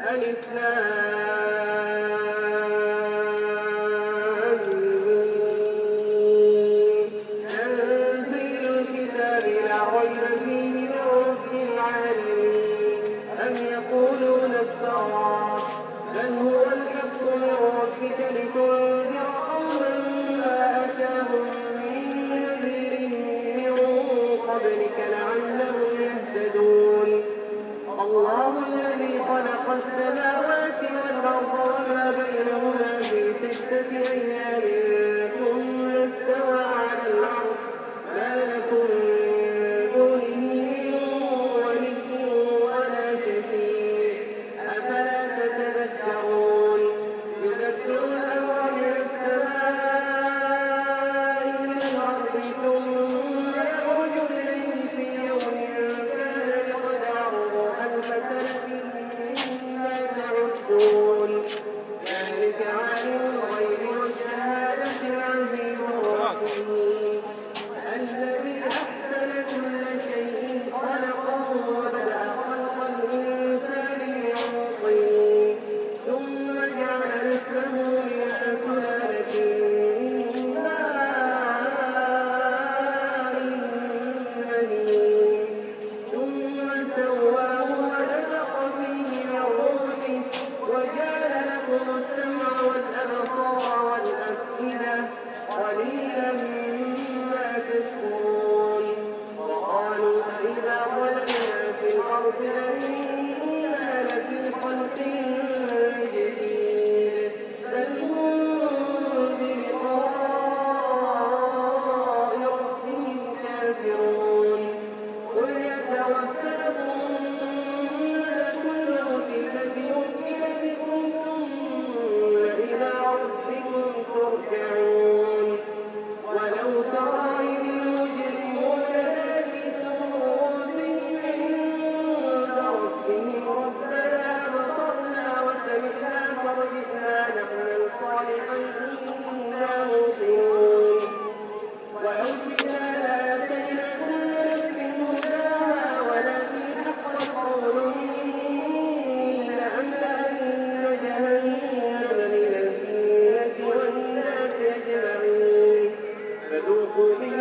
ألف لام.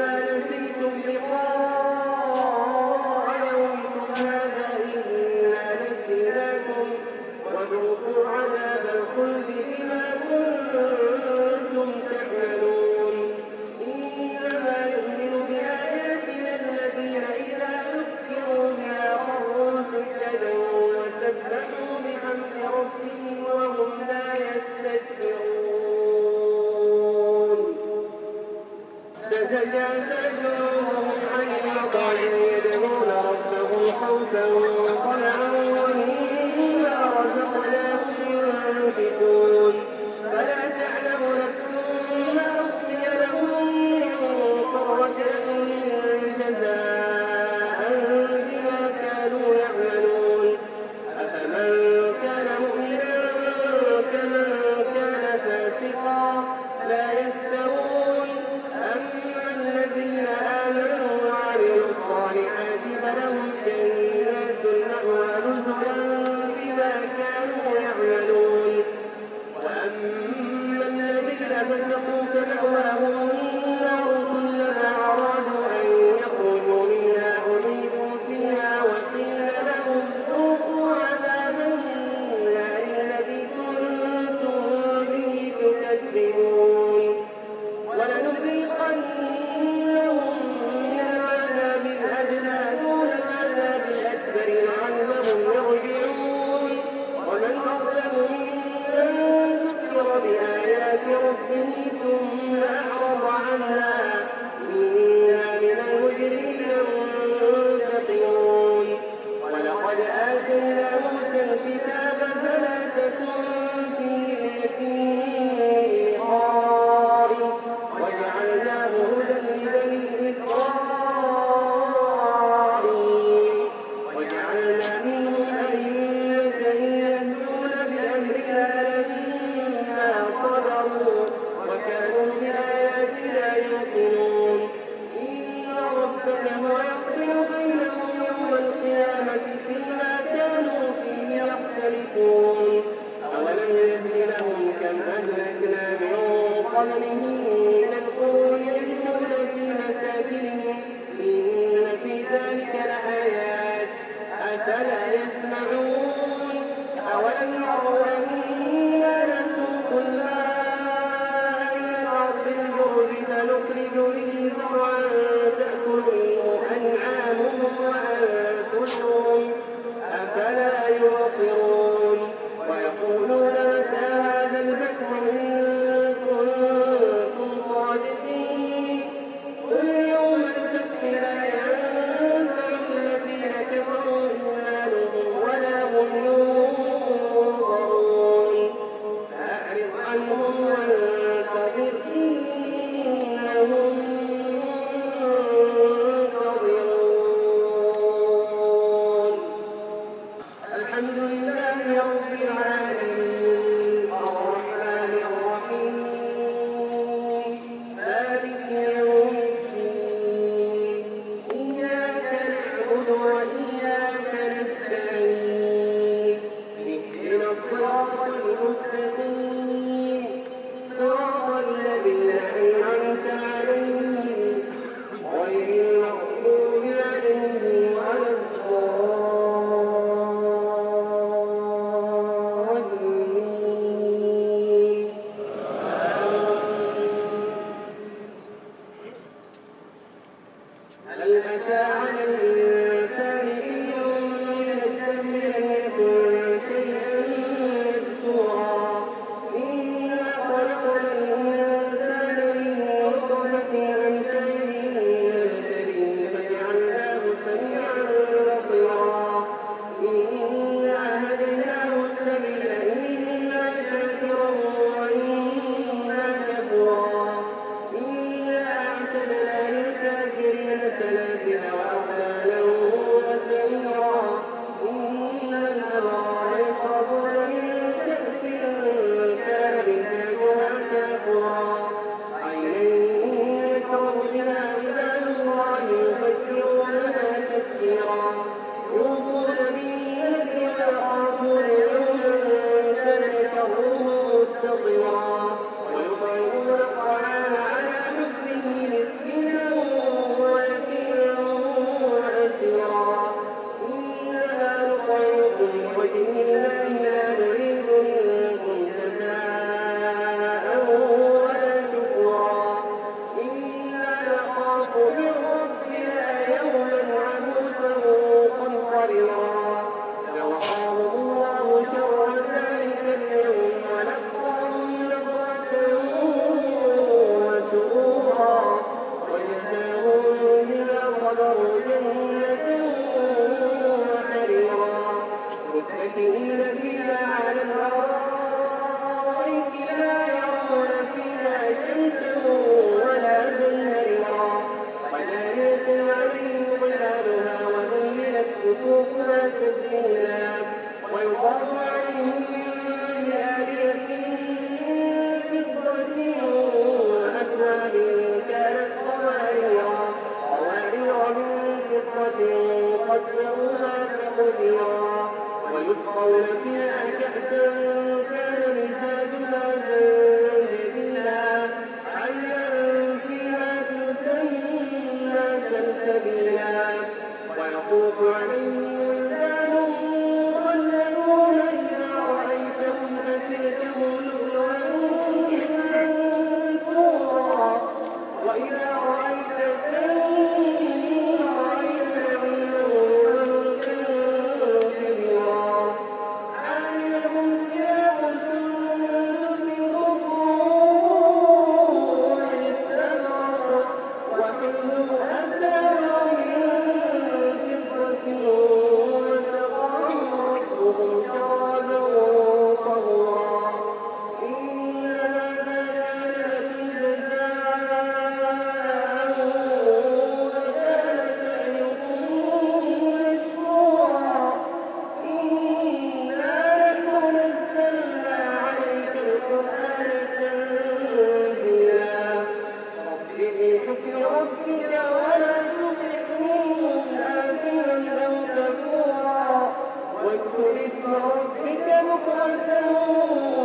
بما yeah, yeah, yeah. قبله ويسقون فيها كأسا كان فيها تسمى سلسبيلا ويطوف ربك مكرة